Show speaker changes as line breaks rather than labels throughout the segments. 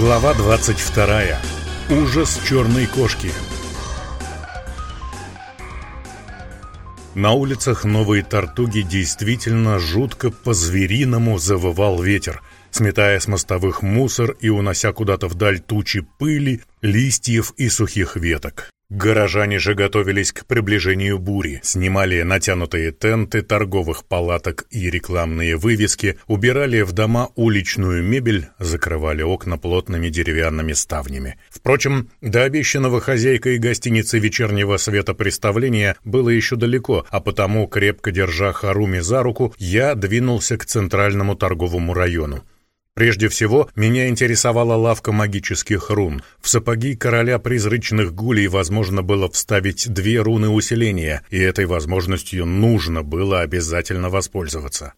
Глава 22. Ужас черной кошки. На улицах Новой Тартуги действительно жутко по-звериному завывал ветер, сметая с мостовых мусор и унося куда-то вдаль тучи пыли, листьев и сухих веток. Горожане же готовились к приближению бури, снимали натянутые тенты торговых палаток и рекламные вывески, убирали в дома уличную мебель, закрывали окна плотными деревянными ставнями. Впрочем, до обещанного хозяйкой гостиницы вечернего светопреставления было еще далеко, а потому, крепко держа Харуми за руку, я двинулся к центральному торговому району. Прежде всего, меня интересовала лавка магических рун. В сапоги короля призрачных гулей возможно было вставить две руны усиления, и этой возможностью нужно было обязательно воспользоваться.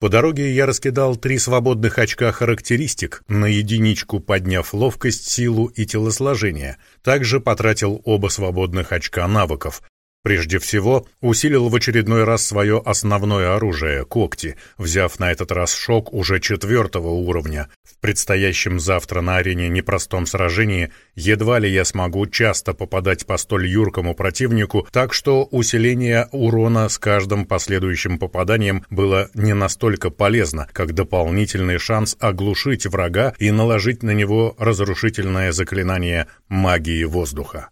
По дороге я раскидал три свободных очка характеристик, на единичку подняв ловкость, силу и телосложение. Также потратил оба свободных очка навыков, Прежде всего, усилил в очередной раз свое основное оружие — когти, взяв на этот раз шок уже четвертого уровня. В предстоящем завтра на арене непростом сражении едва ли я смогу часто попадать по столь юркому противнику, так что усиление урона с каждым последующим попаданием было не настолько полезно, как дополнительный шанс оглушить врага и наложить на него разрушительное заклинание магии воздуха.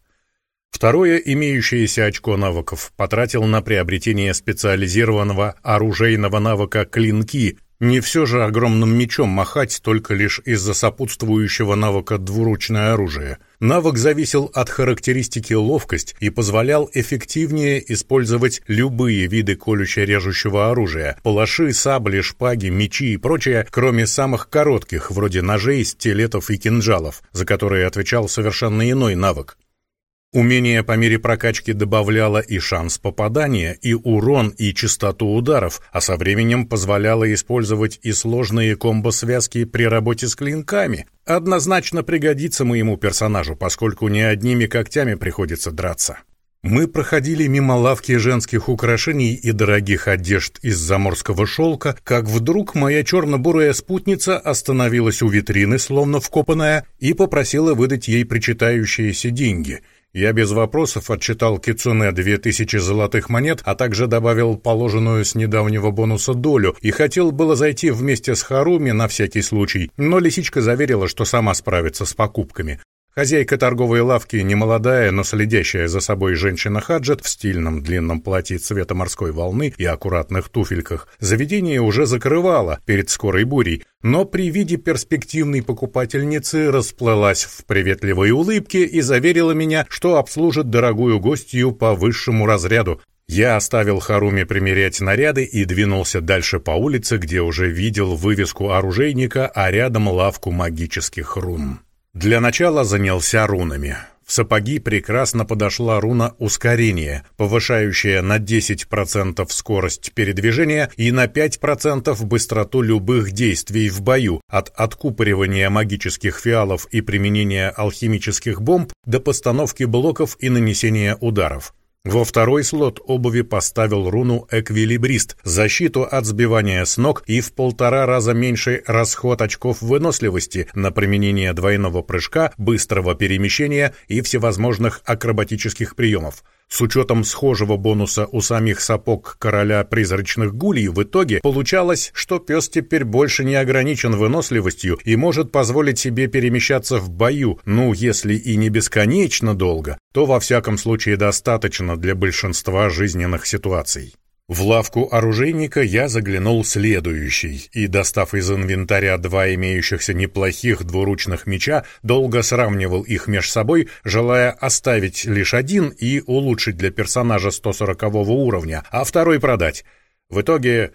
Второе имеющееся очко навыков потратил на приобретение специализированного оружейного навыка «Клинки», не все же огромным мечом махать только лишь из-за сопутствующего навыка двуручное оружие. Навык зависел от характеристики ловкость и позволял эффективнее использовать любые виды колюще-режущего оружия – палаши, сабли, шпаги, мечи и прочее, кроме самых коротких, вроде ножей, стилетов и кинжалов, за которые отвечал совершенно иной навык Умение по мере прокачки добавляло и шанс попадания, и урон, и частоту ударов, а со временем позволяло использовать и сложные комбо-связки при работе с клинками. Однозначно пригодится моему персонажу, поскольку не одними когтями приходится драться. Мы проходили мимо лавки женских украшений и дорогих одежд из заморского шелка, как вдруг моя черно-бурая спутница остановилась у витрины, словно вкопанная, и попросила выдать ей причитающиеся деньги — я без вопросов отчитал Кицуне две тысячи золотых монет, а также добавил положенную с недавнего бонуса долю и хотел было зайти вместе с Харуми на всякий случай, но лисичка заверила, что сама справится с покупками. Хозяйка торговой лавки, немолодая, но следящая за собой женщина Хаджет в стильном длинном платье цвета морской волны и аккуратных туфельках, заведение уже закрывала перед скорой бурей, но при виде перспективной покупательницы расплылась в приветливой улыбке и заверила меня, что обслужит дорогую гостью по высшему разряду, я оставил Харуми примерять наряды и двинулся дальше по улице, где уже видел вывеску оружейника, а рядом лавку магических рун. Для начала занялся рунами. В сапоги прекрасно подошла руна ускорения, повышающая на 10% скорость передвижения и на 5% быстроту любых действий в бою, от откупоривания магических фиалов и применения алхимических бомб до постановки блоков и нанесения ударов. Во второй слот обуви поставил руну «Эквилибрист» — защиту от сбивания с ног и в полтора раза меньший расход очков выносливости на применение двойного прыжка, быстрого перемещения и всевозможных акробатических приемов. С учетом схожего бонуса у самих сапог короля призрачных гулей в итоге получалось, что пес теперь больше не ограничен выносливостью и может позволить себе перемещаться в бою, ну, если и не бесконечно долго, то во всяком случае достаточно для большинства жизненных ситуаций. В лавку оружейника я заглянул следующий и, достав из инвентаря два имеющихся неплохих двуручных меча, долго сравнивал их меж собой, желая оставить лишь один и улучшить для персонажа 140 уровня, а второй продать. В итоге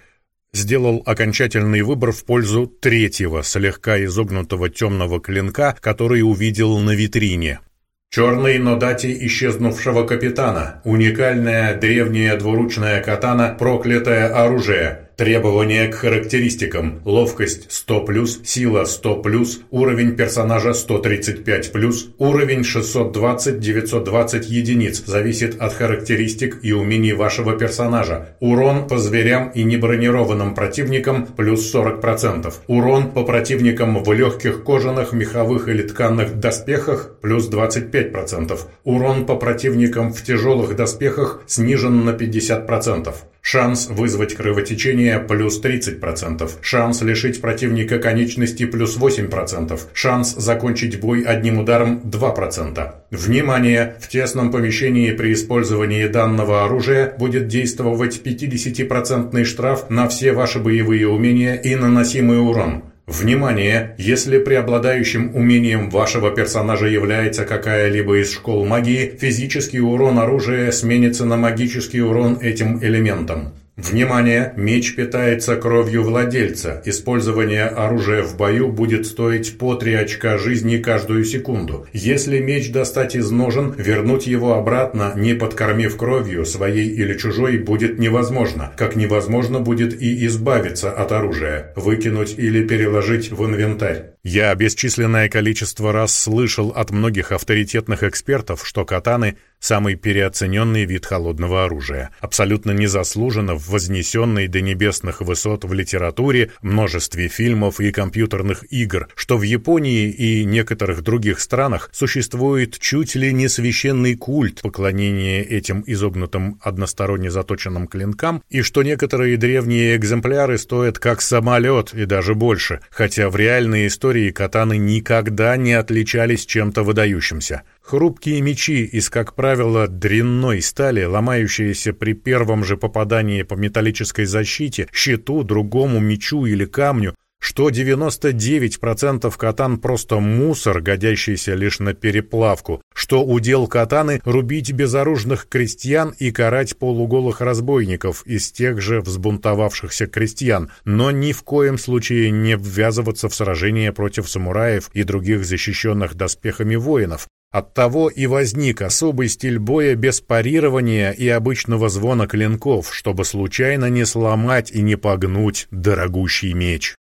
сделал окончательный выбор в пользу третьего, слегка изогнутого темного клинка, который увидел на витрине.
Черный, но дате исчезнувшего капитана. Уникальная древняя двуручная катана «Проклятое оружие». Требования к характеристикам. Ловкость 100+, сила 100+, уровень персонажа 135+, уровень 620-920 единиц. Зависит от характеристик и умений вашего персонажа. Урон по зверям и небронированным противникам плюс 40%. Урон по противникам в легких кожаных, меховых или тканных доспехах плюс 25%. Урон по противникам в тяжелых доспехах снижен на 50%. Шанс вызвать кровотечение плюс 30%. Шанс лишить противника конечности плюс 8%. Шанс закончить бой одним ударом 2%. Внимание! В тесном помещении при использовании данного оружия будет действовать 50% штраф на все ваши боевые умения и наносимый урон. Внимание! Если преобладающим умением вашего персонажа является какая-либо из школ магии, физический урон оружия сменится на магический урон этим элементом. Внимание! Меч питается кровью владельца. Использование оружия в бою будет стоить по 3 очка жизни каждую секунду. Если меч достать из ножен, вернуть его обратно, не подкормив кровью, своей или чужой, будет невозможно. Как невозможно будет и избавиться от оружия, выкинуть или переложить в инвентарь.
Я бесчисленное количество раз слышал от многих авторитетных экспертов, что катаны – самый переоцененный вид холодного оружия, абсолютно незаслуженно вознесенный до небесных высот в литературе, множестве фильмов и компьютерных игр, что в Японии и некоторых других странах существует чуть ли не священный культ поклонения этим изогнутым односторонне заточенным клинкам, и что некоторые древние экземпляры стоят как самолет и даже больше, хотя в реальной истории катаны никогда не отличались чем-то выдающимся. Хрупкие мечи из, как правило, дрянной стали, ломающиеся при первом же попадании по металлической защите, щиту, другому мечу или камню, что 99% катан просто мусор, годящийся лишь на переплавку, что удел катаны рубить безоружных крестьян и карать полуголых разбойников из тех же взбунтовавшихся крестьян, но ни в коем случае не ввязываться в сражения против самураев и других защищенных доспехами воинов, Оттого и возник особый стиль боя без парирования и обычного звона клинков, чтобы случайно не сломать и не погнуть дорогущий меч.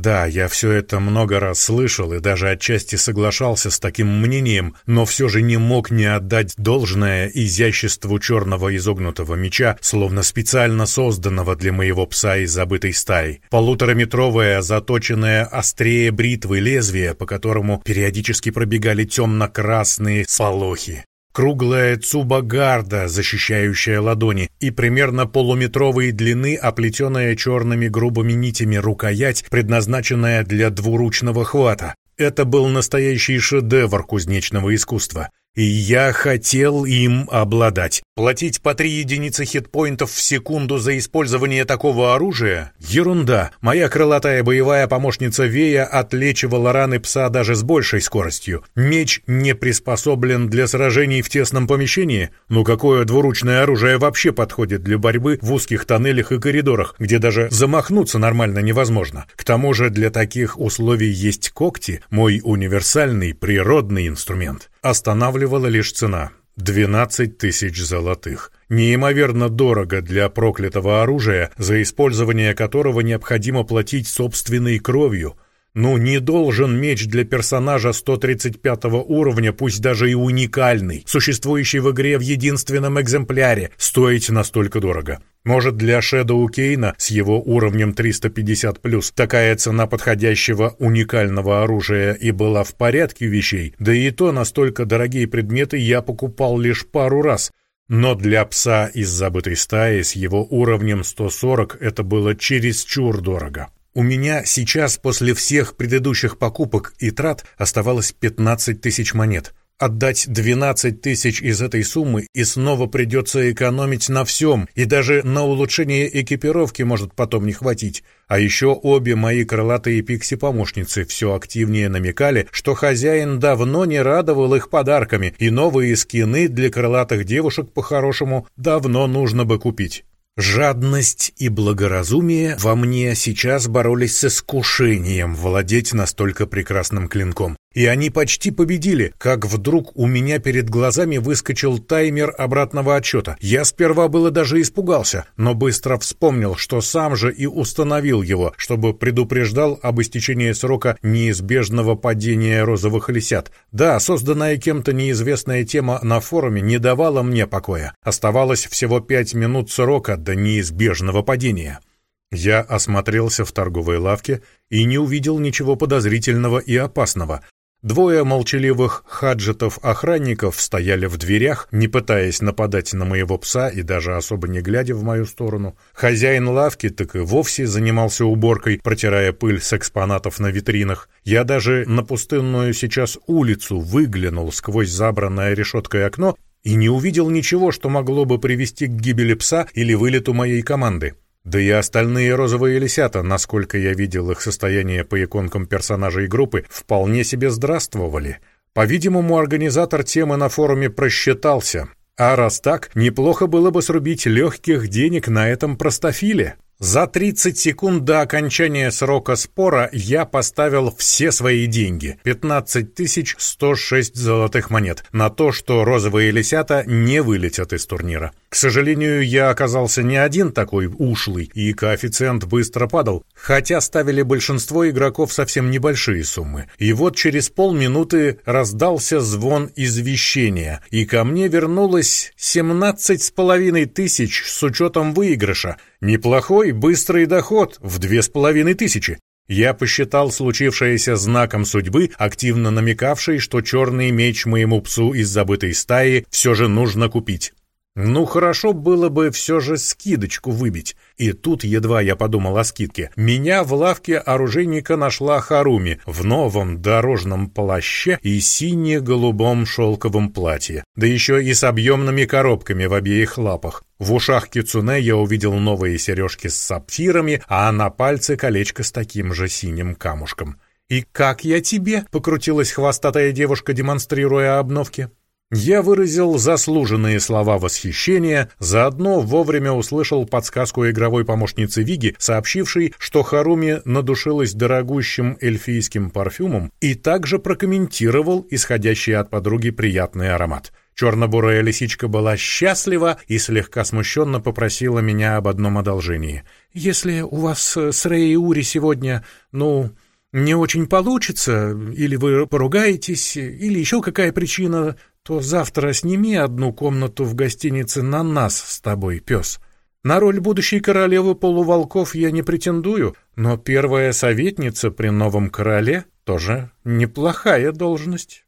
Да, я все это много раз слышал и даже отчасти соглашался с таким мнением, но все же не мог не отдать должное изяществу черного изогнутого меча, словно специально созданного для моего пса из забытой стаи. Полутораметровое, заточенное острее бритвы лезвие, по которому периодически пробегали темно-красные сполохи круглая цубагарда, защищающая ладони, и примерно полуметровой длины, оплетенная черными грубыми нитями рукоять, предназначенная для двуручного хвата. Это был настоящий шедевр кузнечного искусства. И я хотел им обладать. Платить по три единицы хитпоинтов в секунду за использование такого оружия? Ерунда. Моя крылатая боевая помощница Вея отлечивала раны пса даже с большей скоростью. Меч не приспособлен для сражений в тесном помещении? Ну какое двуручное оружие вообще подходит для борьбы в узких тоннелях и коридорах, где даже замахнуться нормально невозможно? К тому же для таких условий есть когти, мой универсальный природный инструмент. Останавливала лишь цена. 12 тысяч золотых. Неимоверно дорого для проклятого оружия, за использование которого необходимо платить собственной кровью – ну, не должен меч для персонажа 135 уровня, пусть даже и уникальный, существующий в игре в единственном экземпляре, стоить настолько дорого. Может, для Шэдоу Кейна с его уровнем 350+, такая цена подходящего уникального оружия и была в порядке вещей, да и то настолько дорогие предметы я покупал лишь пару раз, но для пса из забытой стаи с его уровнем 140 это было чересчур дорого. У меня сейчас после всех предыдущих покупок и трат оставалось 15 тысяч монет. Отдать 12 тысяч из этой суммы и снова придется экономить на всем, и даже на улучшение экипировки может потом не хватить. А еще обе мои крылатые пикси-помощницы все активнее намекали, что хозяин давно не радовал их подарками, и новые скины для крылатых девушек по-хорошему давно нужно бы купить. Жадность и благоразумие во мне сейчас боролись с искушением владеть настолько прекрасным клинком. И они почти победили, как вдруг у меня перед глазами выскочил таймер обратного отчета. Я сперва было даже испугался, но быстро вспомнил, что сам же и установил его, чтобы предупреждал об истечении срока неизбежного падения розовых лисят. Да, созданная кем-то неизвестная тема на форуме не давала мне покоя. Оставалось всего пять минут срока до неизбежного падения. Я осмотрелся в торговой лавке и не увидел ничего подозрительного и опасного. Двое молчаливых хаджетов-охранников стояли в дверях, не пытаясь нападать на моего пса и даже особо не глядя в мою сторону. Хозяин лавки так и вовсе занимался уборкой, протирая пыль с экспонатов на витринах. Я даже на пустынную сейчас улицу выглянул сквозь забранное решеткой окно и не увидел ничего, что могло бы привести к гибели пса или вылету моей команды. Да и остальные розовые лисята, насколько я видел их состояние по иконкам персонажей группы, вполне себе здравствовали. По-видимому, организатор темы на форуме просчитался. А раз так, неплохо было бы срубить легких денег на этом простофиле. За 30 секунд до окончания срока спора я поставил все свои деньги, 15 106 золотых монет, на то, что розовые лисята не вылетят из турнира. К сожалению, я оказался не один такой ушлый, и коэффициент быстро падал, хотя ставили большинство игроков совсем небольшие суммы. И вот через полминуты раздался звон извещения, и ко мне вернулось 17 с половиной тысяч с учетом выигрыша, Неплохой, быстрый доход в две с половиной тысячи. Я посчитал случившееся знаком судьбы, активно намекавшей, что черный меч моему псу из забытой стаи все же нужно купить. Ну, хорошо было бы все же скидочку выбить. И тут, едва я подумал о скидке, меня в лавке оружейника нашла Харуми в новом дорожном плаще и сине-голубом шелковом платье, да еще и с объемными коробками в обеих лапах. В ушах Кицуне я увидел новые сережки с сапфирами, а на пальце колечко с таким же синим камушком. «И как я тебе?» — покрутилась хвостатая девушка, демонстрируя обновки. Я выразил заслуженные слова восхищения, заодно вовремя услышал подсказку игровой помощницы Виги, сообщившей, что Харуми надушилась дорогущим эльфийским парфюмом и также прокомментировал исходящий от подруги приятный аромат. Черно-бурая лисичка была счастлива и слегка смущенно попросила меня об одном одолжении. «Если у вас с Рэй и Ури сегодня, ну, не очень получится, или вы поругаетесь, или еще какая причина, то завтра сними одну комнату в гостинице на нас с тобой, пес. На роль будущей королевы полуволков я не претендую, но первая советница при новом короле тоже неплохая должность.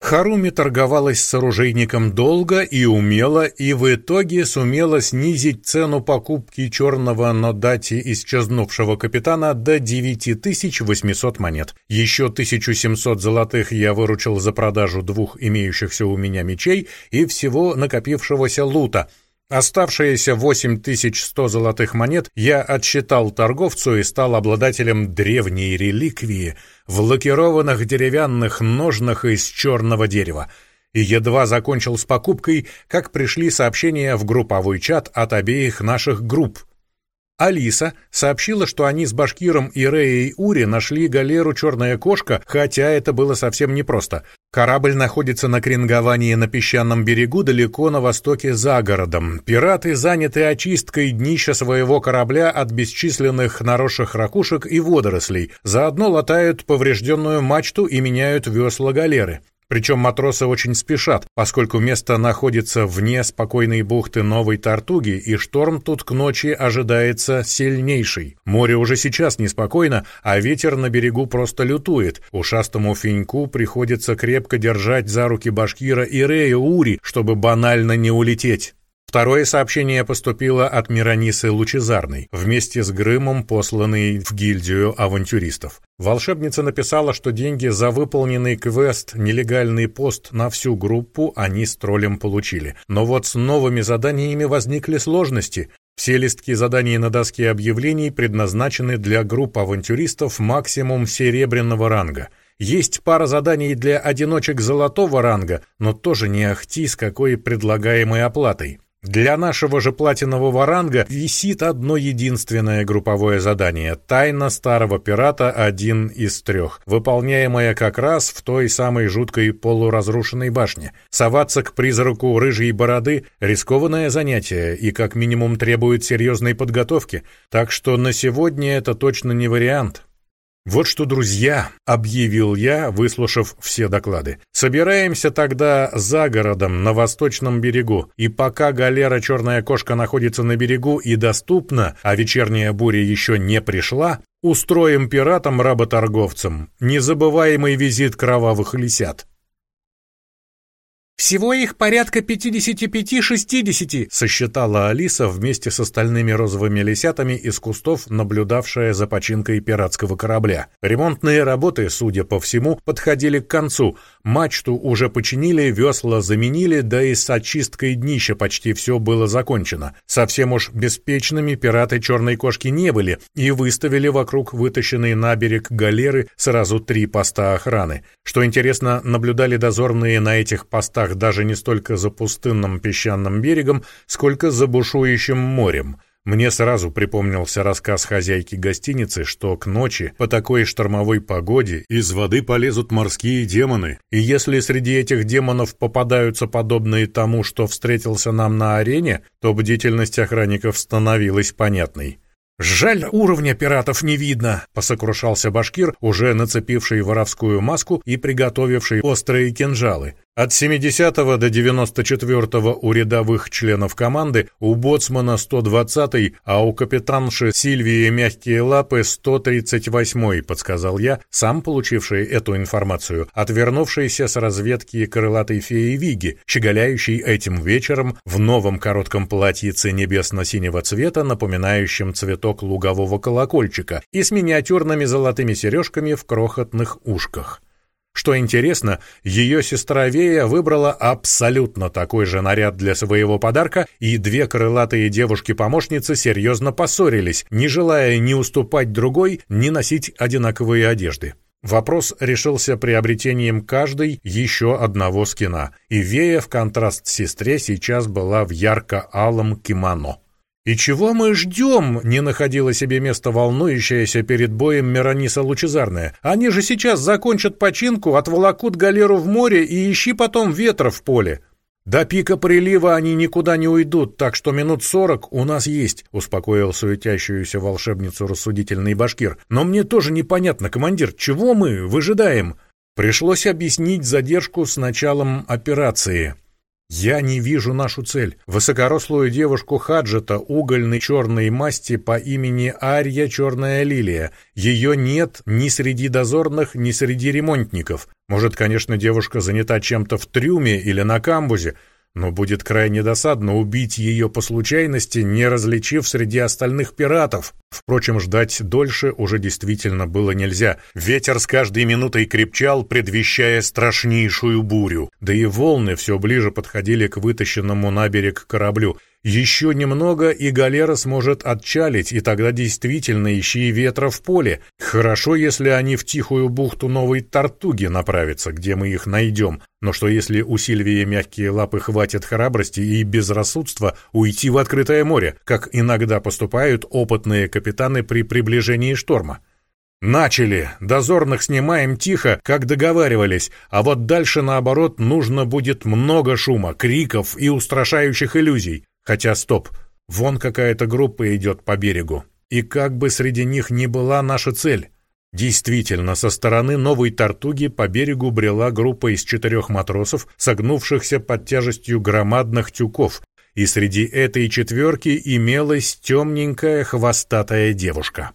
Харуми торговалась с оружейником долго и умело, и в итоге сумела снизить цену покупки черного Нодати исчезнувшего капитана до 9800 монет. Еще 1700 золотых я выручил за продажу двух имеющихся у меня мечей и всего накопившегося лута — Оставшиеся 8100 золотых монет я отсчитал торговцу и стал обладателем древней реликвии в лакированных деревянных ножнах из черного дерева. И едва закончил с покупкой, как пришли сообщения в групповой чат от обеих наших групп. Алиса сообщила, что они с Башкиром и Реей Ури нашли галеру «Черная кошка», хотя это было совсем непросто. Корабль находится на кринговании на песчаном берегу далеко на востоке за городом. Пираты заняты очисткой днища своего корабля от бесчисленных наросших ракушек и водорослей, заодно латают поврежденную мачту и меняют весла галеры. Причем матросы очень спешат, поскольку место находится вне спокойной бухты Новой Тартуги, и шторм тут к ночи ожидается сильнейший. Море уже сейчас неспокойно, а ветер на берегу просто лютует. Ушастому финьку приходится крепко держать за руки Башкира и Рея Ури, чтобы банально не улететь. Второе сообщение поступило от Миронисы Лучезарной, вместе с Грымом, посланный в гильдию авантюристов. Волшебница написала, что деньги за выполненный квест «Нелегальный пост» на всю группу они с троллем получили. Но вот с новыми заданиями возникли сложности. Все листки заданий на доске объявлений предназначены для групп авантюристов максимум серебряного ранга. Есть пара заданий для одиночек золотого ранга, но тоже не ахти с какой предлагаемой оплатой. Для нашего же платинового ранга висит одно единственное групповое задание — «Тайна старого пирата один из трех», выполняемое как раз в той самой жуткой полуразрушенной башне. Соваться к призраку рыжей бороды — рискованное занятие и как минимум требует серьезной подготовки, так что на сегодня это точно не вариант. «Вот что, друзья», — объявил я, выслушав все доклады. «Собираемся тогда за городом, на восточном берегу, и пока галера «Черная кошка» находится на берегу и доступна, а вечерняя буря еще не пришла, устроим пиратам-работорговцам незабываемый визит кровавых лисят».
«Всего их порядка пятидесяти-пяти-шестидесяти», — сосчитала Алиса вместе с остальными розовыми лисятами из кустов, наблюдавшая за починкой пиратского корабля. Ремонтные работы, судя по всему, подходили к концу. Мачту уже починили, весла заменили, да и с очисткой днища почти все было закончено. Совсем уж беспечными пираты черной кошки не были и выставили вокруг вытащенной на берег галеры сразу три поста охраны. Что интересно, наблюдали дозорные на этих постах местах даже не столько за пустынным песчаным берегом, сколько за бушующим морем. Мне сразу припомнился рассказ хозяйки гостиницы, что к ночи по такой штормовой погоде из воды полезут морские демоны, и если среди этих демонов попадаются подобные тому, что встретился нам на арене, то бдительность охранников становилась понятной. «Жаль, уровня пиратов не видно», — посокрушался башкир, уже нацепивший воровскую маску и приготовивший острые кинжалы. От 70 до 94 у рядовых членов команды, у боцмана 120, а у капитанши Сильвии мягкие лапы 138, подсказал я, сам получивший эту информацию, отвернувшийся с разведки крылатой феи Виги, щеголяющей этим вечером в новом коротком платьице небесно-синего цвета, напоминающем цветок лугового колокольчика, и с миниатюрными золотыми сережками в крохотных ушках. Что интересно, ее сестра Вея выбрала абсолютно такой же наряд для своего подарка, и две крылатые девушки-помощницы серьезно поссорились, не желая ни уступать другой, ни носить одинаковые одежды. Вопрос решился приобретением каждой еще одного скина, и Вея в контраст сестре сейчас была в ярко-алом кимоно. «И чего мы ждем?» — не находила себе места волнующаяся перед боем Мирониса Лучезарная. «Они же сейчас закончат починку, отволокут галеру в море и ищи потом ветра в поле». «До пика прилива они никуда не уйдут, так что минут сорок у нас есть», — успокоил суетящуюся волшебницу рассудительный башкир. «Но мне тоже непонятно, командир, чего мы выжидаем?» Пришлось объяснить задержку с началом операции. Я не вижу нашу цель. Высокорослую девушку Хаджета угольной черной масти по имени Арья Черная Лилия. Ее нет ни среди дозорных, ни среди ремонтников. Может, конечно, девушка занята чем-то в трюме или на камбузе, но будет крайне досадно убить ее по случайности, не различив среди остальных пиратов. Впрочем, ждать дольше уже действительно было нельзя. Ветер с каждой минутой крепчал, предвещая страшнейшую бурю. Да и волны все ближе подходили к вытащенному на берег кораблю. Еще немного, и галера сможет отчалить, и тогда действительно ищи ветра в поле. Хорошо, если они в тихую бухту Новой Тартуги направятся, где мы их найдем. Но что если у Сильвии мягкие лапы хватит храбрости и безрассудства уйти в открытое море, как иногда поступают опытные капитаны при приближении шторма? «Начали! Дозорных снимаем тихо, как договаривались, а вот дальше, наоборот, нужно будет много шума, криков и устрашающих иллюзий. Хотя стоп, вон какая-то группа идет по берегу. И как бы среди них ни была наша цель. Действительно, со стороны новой Тартуги по берегу брела группа из четырех матросов, согнувшихся под тяжестью громадных тюков, и среди этой четверки имелась темненькая хвостатая девушка.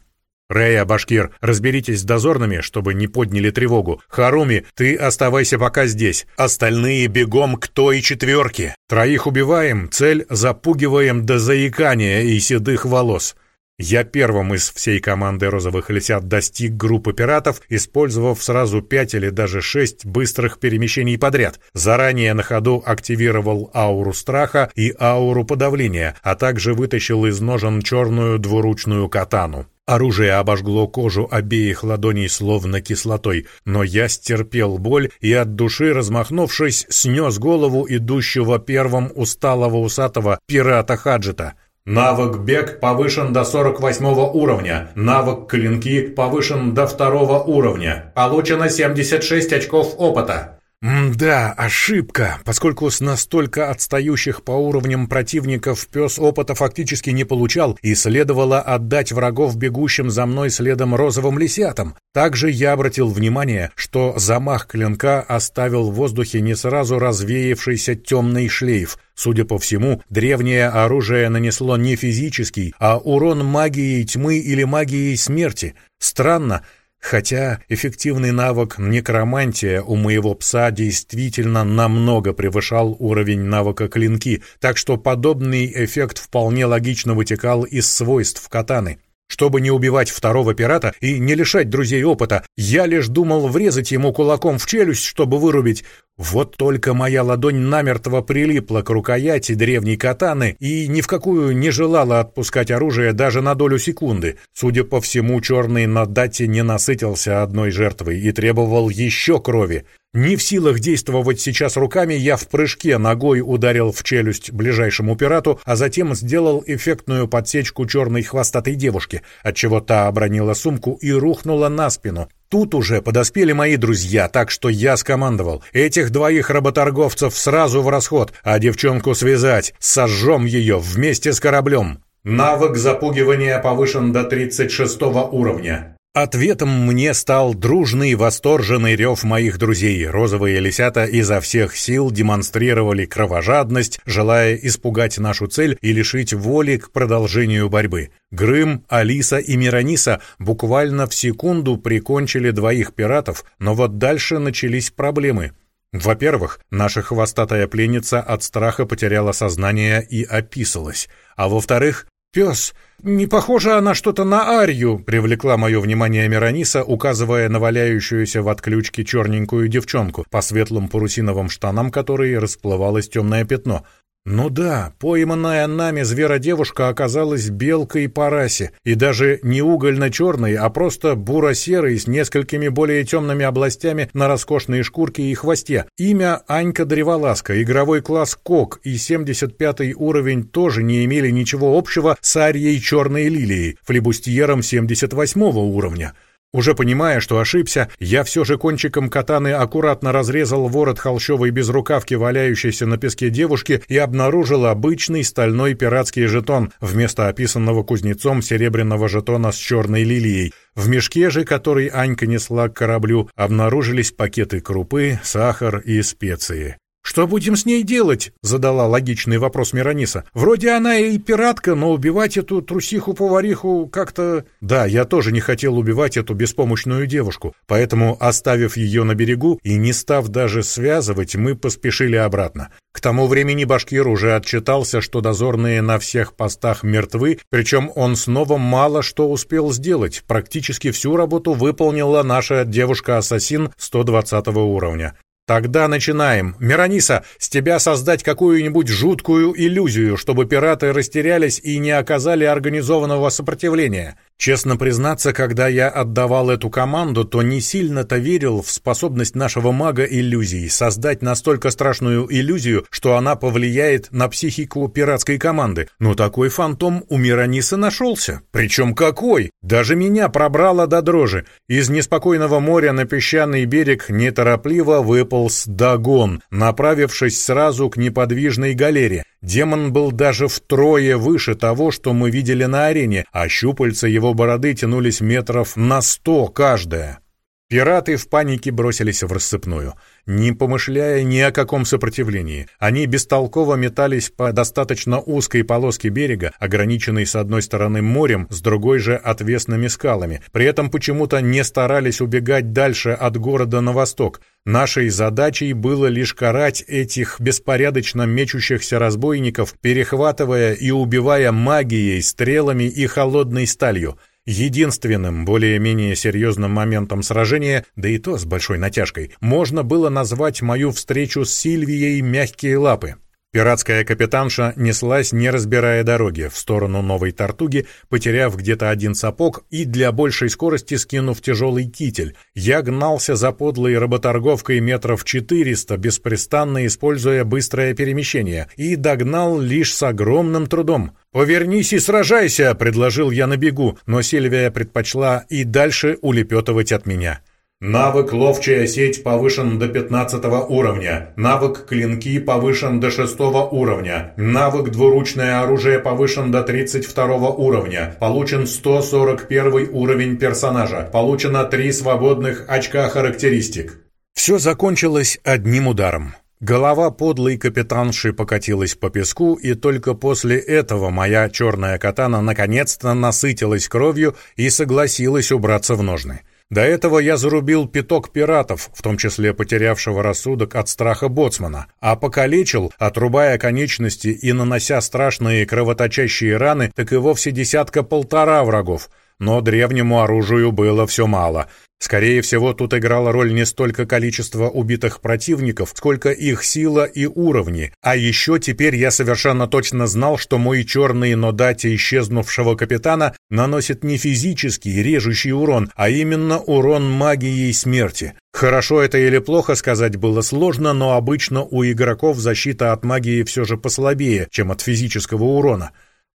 «Рея, Башкир, разберитесь с дозорными, чтобы не подняли тревогу. Харуми, ты оставайся пока здесь. Остальные бегом к той четверке. Троих убиваем, цель запугиваем до заикания и седых волос. Я первым из всей команды «Розовых лисят» достиг группы пиратов, использовав сразу пять или даже шесть быстрых перемещений подряд. Заранее на ходу активировал ауру страха и ауру подавления, а также вытащил из ножен черную двуручную катану. Оружие обожгло кожу обеих ладоней словно кислотой, но я стерпел боль и от души, размахнувшись, снес голову идущего первым усталого усатого пирата Хаджита.
Навык бег повышен до 48 уровня. Навык клинки повышен до второго уровня. Получено 76 очков опыта.
Да, ошибка, поскольку с настолько отстающих по уровням противников пес опыта фактически не получал и следовало отдать врагов бегущим за мной следом розовым лисятам. Также я обратил внимание, что замах клинка оставил в воздухе не сразу развеявшийся темный шлейф. Судя по всему, древнее оружие нанесло не физический, а урон магией тьмы или магией смерти. Странно, Хотя эффективный навык некромантия у моего пса действительно намного превышал уровень навыка клинки, так что подобный эффект вполне логично вытекал из свойств катаны. Чтобы не убивать второго пирата и не лишать друзей опыта, я лишь думал врезать ему кулаком в челюсть, чтобы вырубить. Вот только моя ладонь намертво прилипла к рукояти древней катаны и ни в какую не желала отпускать оружие даже на долю секунды. Судя по всему, черный на дате не насытился одной жертвой и требовал еще крови. Не в силах действовать сейчас руками, я в прыжке ногой ударил в челюсть ближайшему пирату, а затем сделал эффектную подсечку черной хвостатой девушки, отчего та обронила сумку и рухнула на спину. Тут уже подоспели мои друзья, так что я скомандовал. Этих двоих работорговцев сразу в расход, а девчонку связать, сожжем ее вместе с кораблем.
Навык запугивания повышен до 36 уровня.
Ответом мне стал дружный восторженный рев моих друзей. Розовые лисята изо всех сил демонстрировали кровожадность, желая испугать нашу цель и лишить воли к продолжению борьбы. Грым, Алиса и Мирониса буквально в секунду прикончили двоих пиратов, но вот дальше начались проблемы. Во-первых, наша хвостатая пленница от страха потеряла сознание и описалась. А во-вторых, «Пес, не похожа она что-то на Арью», — привлекла мое внимание Мирониса, указывая на валяющуюся в отключке черненькую девчонку, по светлым парусиновым штанам которой расплывалось темное пятно — ну да, пойманная нами зверодевушка оказалась белкой по расе, и даже не угольно-черной, а просто буро-серой с несколькими более темными областями на роскошной шкурке и хвосте. Имя Анька Древоласка, игровой класс КОК и 75 уровень тоже не имели ничего общего с Арией Черной Лилией, флебустьером 78 уровня. Уже понимая, что ошибся, я все же кончиком катаны аккуратно разрезал ворот холщовой безрукавки, валяющейся на песке девушки, и обнаружил обычный стальной пиратский жетон вместо описанного кузнецом серебряного жетона с черной лилией. В мешке же, который Анька несла к кораблю, обнаружились пакеты крупы, сахар и специи. «Что будем с ней делать?» — задала логичный вопрос Мирониса. «Вроде она и пиратка, но убивать эту трусиху-повариху как-то...» Да, я тоже не хотел убивать эту беспомощную девушку, поэтому, оставив ее на берегу и не став даже связывать, мы поспешили обратно. К тому времени Башкир уже отчитался, что дозорные на всех постах мертвы, причем он снова мало что успел сделать. Практически всю работу выполнила наша девушка-ассасин 120 уровня. Тогда начинаем. Мирониса, с тебя создать какую-нибудь жуткую иллюзию, чтобы пираты растерялись и не оказали организованного сопротивления. Честно признаться, когда я отдавал эту команду, то не сильно-то верил в способность нашего мага иллюзий создать настолько страшную иллюзию, что она повлияет на психику пиратской команды. Но такой фантом у Мирониса нашелся. Причем какой? Даже меня пробрало до дрожи. Из неспокойного моря на песчаный берег неторопливо выполз Дагон, направившись сразу к неподвижной галере. Демон был даже втрое выше того, что мы видели на арене, а щупальца его бороды тянулись метров на сто каждая. Пираты в панике бросились в рассыпную. Не помышляя ни о каком сопротивлении. Они бестолково метались по достаточно узкой полоске берега, ограниченной с одной стороны морем, с другой же отвесными скалами. При этом почему-то не старались убегать дальше от города на восток. Нашей задачей было лишь карать этих беспорядочно мечущихся разбойников, перехватывая и убивая магией, стрелами и холодной сталью. Единственным, более-менее серьезным моментом сражения, да и то с большой натяжкой, можно было назвать мою встречу с Сильвией «Мягкие лапы». Пиратская капитанша неслась, не разбирая дороги, в сторону Новой Тартуги, потеряв где-то один сапог и для большей скорости скинув тяжелый китель. Я гнался за подлой работорговкой метров 400, беспрестанно используя быстрое перемещение, и догнал лишь с огромным трудом. «Повернись и сражайся!» — предложил я на бегу, но Сильвия предпочла и дальше улепетывать от меня.
Навык «Ловчая сеть» повышен до 15 уровня. Навык «Клинки» повышен до 6 уровня. Навык «Двуручное оружие» повышен до 32 уровня. Получен 141 уровень персонажа. Получено 3 свободных очка характеристик.
Все закончилось одним ударом. Голова подлой капитанши покатилась по песку, и только после этого моя черная катана наконец-то насытилась кровью и согласилась убраться в ножны. До этого я зарубил пяток пиратов, в том числе потерявшего рассудок от страха боцмана, а покалечил, отрубая конечности и нанося страшные кровоточащие раны, так и вовсе десятка-полтора врагов. Но древнему оружию было все мало. Скорее всего, тут играло роль не столько количество убитых противников, сколько их сила и уровни. А еще теперь я совершенно точно знал, что мой черный, но дате исчезнувшего капитана наносит не физический, режущий урон, а именно урон магией смерти. Хорошо это или плохо сказать было сложно, но обычно у игроков защита от магии все же послабее, чем от физического урона.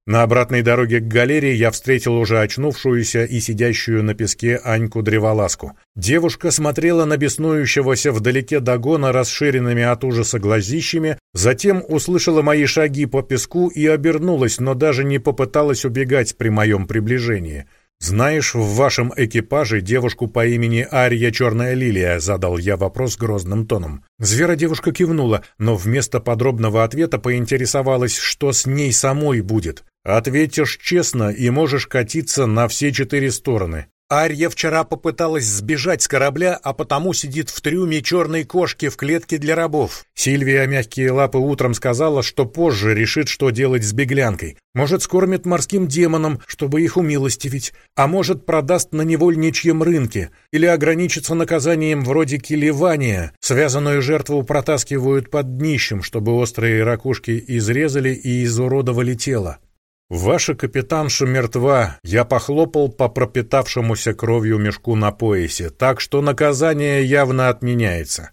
На обратной дороге к галерее я встретил уже очнувшуюся и сидящую на песке Аньку-древолазку. Девушка смотрела на беснующегося вдалеке догона расширенными от ужаса глазищами, затем услышала мои шаги по песку и обернулась, но даже не попыталась убегать при моем приближении. «Знаешь, в вашем экипаже девушку по имени Ария Черная Лилия?» — задал я вопрос грозным тоном. Звера-девушка кивнула, но вместо подробного ответа поинтересовалась, что с ней самой будет. Ответишь честно и можешь катиться на все четыре стороны. Арья вчера попыталась сбежать с корабля, а потому сидит в трюме черной кошки в клетке для рабов. Сильвия мягкие лапы утром сказала, что позже решит, что делать с беглянкой. Может, скормит морским демонам, чтобы их умилостивить, а может, продаст на невольничьем рынке, или ограничится наказанием вроде килевания. Связанную жертву протаскивают под днищем, чтобы острые ракушки изрезали и изуродовали тело. «Ваша капитанша мертва. Я похлопал по пропитавшемуся кровью мешку на поясе, так что наказание явно отменяется».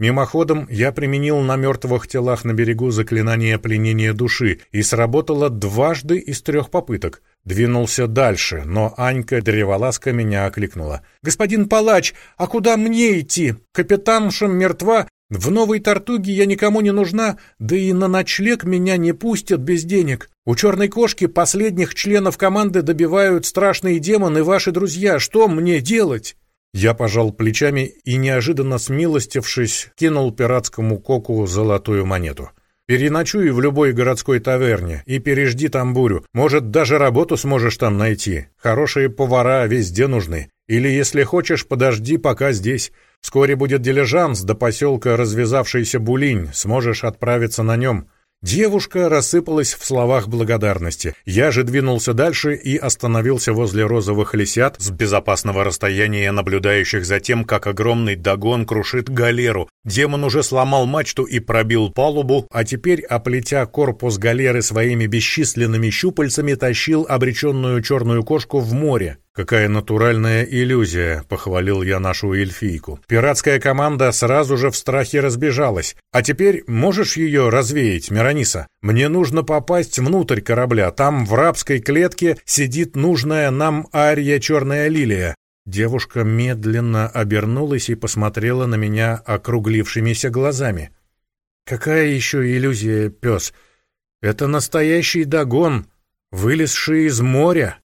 Мимоходом я применил на мертвых телах на берегу заклинание пленения души, и сработало дважды из трех попыток. Двинулся дальше, но Анька древоласка меня окликнула. «Господин палач, а куда мне идти? Капитанша мертва, в новой Тартуге я никому не нужна, да и на ночлег меня не пустят без денег. У черной кошки последних членов команды добивают страшные демоны ваши друзья. Что мне делать?» Я пожал плечами и, неожиданно смилостившись, кинул пиратскому коку золотую монету. «Переночуй в любой городской таверне и пережди там бурю. Может, даже работу сможешь там найти. Хорошие повара везде нужны. Или, если хочешь, подожди пока здесь. Вскоре будет дилижанс до поселка развязавшийся Булинь, сможешь отправиться на нем. Девушка рассыпалась в словах благодарности. Я же двинулся дальше и остановился возле розовых лисят с безопасного расстояния, наблюдающих за тем, как огромный догон крушит галеру. Демон уже сломал мачту и пробил палубу, а теперь, оплетя корпус галеры своими бесчисленными щупальцами, тащил обреченную черную кошку в море. «Какая натуральная иллюзия», — похвалил я нашу эльфийку. Пиратская команда сразу же в страхе разбежалась. «А теперь можешь ее развеять, Мирониса? Мне нужно попасть внутрь корабля. Там в рабской клетке сидит нужная нам Ария Черная Лилия». Девушка медленно обернулась и посмотрела на меня округлившимися глазами. «Какая еще иллюзия, пес? Это настоящий догон, вылезший из моря».